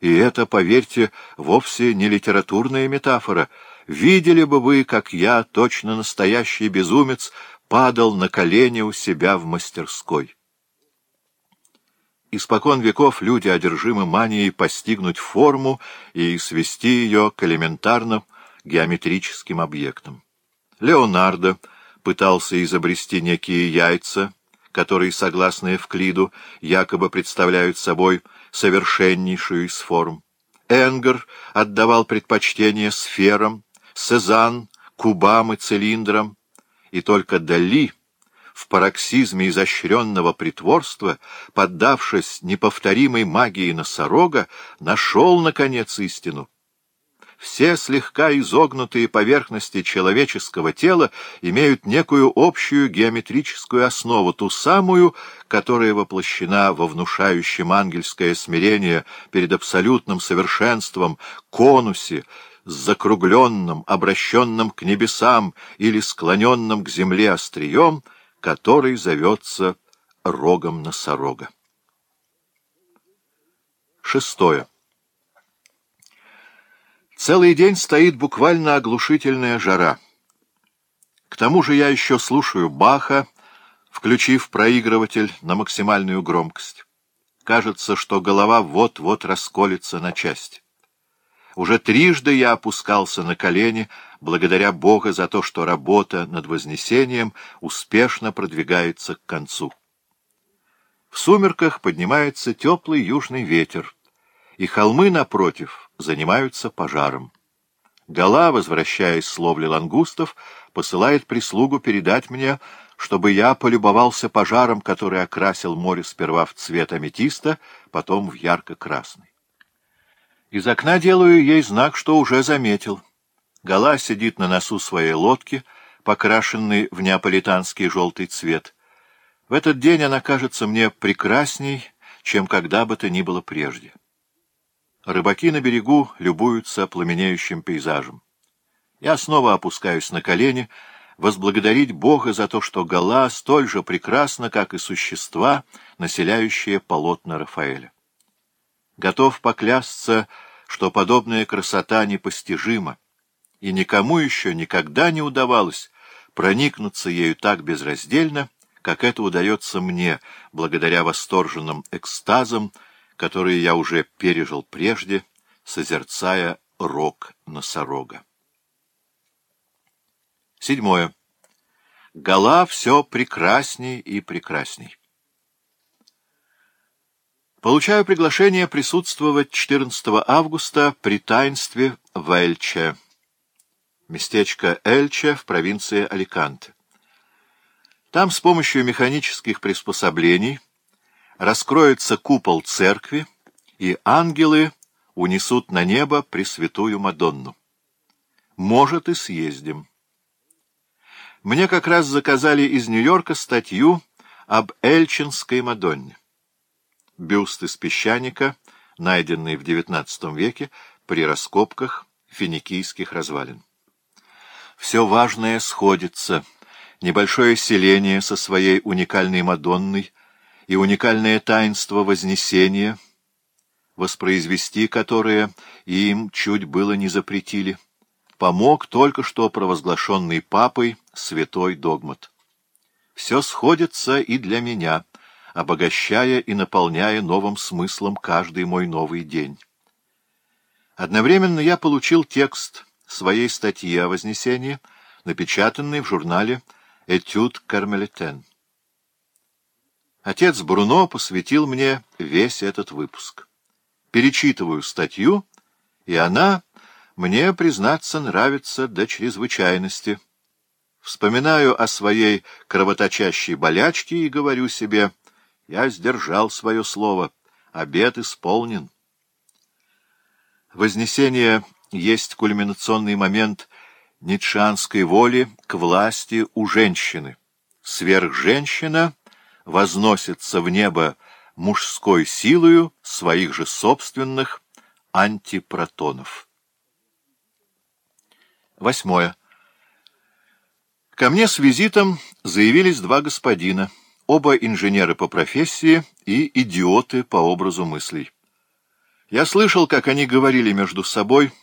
И это, поверьте, вовсе не литературная метафора. Видели бы вы, как я, точно настоящий безумец, падал на колени у себя в мастерской. Испокон веков люди одержимы манией постигнуть форму и свести ее к элементарным геометрическим объектам. Леонардо пытался изобрести некие яйца, которые, согласно Эвклиду, якобы представляют собой совершеннейшую из форм. Энгер отдавал предпочтение сферам, Сезанн — кубам и цилиндрам, и только Дали в пароксизме изощренного притворства, поддавшись неповторимой магии носорога, нашел, наконец, истину все слегка изогнутые поверхности человеческого тела имеют некую общую геометрическую основу, ту самую, которая воплощена во внушающем ангельское смирение перед абсолютным совершенством конусе, с закругленным, обращенным к небесам или склоненным к земле острием, который зовется рогом носорога. Шестое. Целый день стоит буквально оглушительная жара. К тому же я еще слушаю Баха, включив проигрыватель на максимальную громкость. Кажется, что голова вот-вот расколется на части. Уже трижды я опускался на колени, благодаря Бога за то, что работа над Вознесением успешно продвигается к концу. В сумерках поднимается теплый южный ветер — и холмы, напротив, занимаются пожаром. Гала, возвращаясь с ловли лангустов, посылает прислугу передать мне, чтобы я полюбовался пожаром, который окрасил море сперва в цвет аметиста, потом в ярко-красный. Из окна делаю ей знак, что уже заметил. Гала сидит на носу своей лодки, покрашенной в неаполитанский желтый цвет. В этот день она кажется мне прекрасней, чем когда бы то ни было прежде. Рыбаки на берегу любуются пламенеющим пейзажем. Я снова опускаюсь на колени, возблагодарить Бога за то, что гала столь же прекрасна, как и существа, населяющие полотна Рафаэля. Готов поклясться, что подобная красота непостижима, и никому еще никогда не удавалось проникнуться ею так безраздельно, как это удается мне, благодаря восторженным экстазам, которые я уже пережил прежде, созерцая рог носорога. Седьмое. Гала все прекрасней и прекрасней. Получаю приглашение присутствовать 14 августа при таинстве в Эльче. Местечко Эльче в провинции Аликанте. Там с помощью механических приспособлений раскроется купол церкви, и ангелы унесут на небо Пресвятую Мадонну. Может, и съездим. Мне как раз заказали из Нью-Йорка статью об Эльчинской Мадонне. Бюст из песчаника, найденный в XIX веке при раскопках финикийских развалин. Все важное сходится. Небольшое селение со своей уникальной Мадонной и уникальное таинство Вознесения, воспроизвести которое им чуть было не запретили, помог только что провозглашенный папой святой догмат. Все сходится и для меня, обогащая и наполняя новым смыслом каждый мой новый день. Одновременно я получил текст своей статьи о Вознесении, напечатанный в журнале «Этюд Кармелитен». Отец Бруно посвятил мне весь этот выпуск. Перечитываю статью, и она мне, признаться, нравится до чрезвычайности. Вспоминаю о своей кровоточащей болячке и говорю себе, я сдержал свое слово, обед исполнен. Вознесение есть кульминационный момент ницшанской воли к власти у женщины. Сверхженщина — возносится в небо мужской силою своих же собственных антипротонов. Восьмое. Ко мне с визитом заявились два господина, оба инженеры по профессии и идиоты по образу мыслей. Я слышал, как они говорили между собой —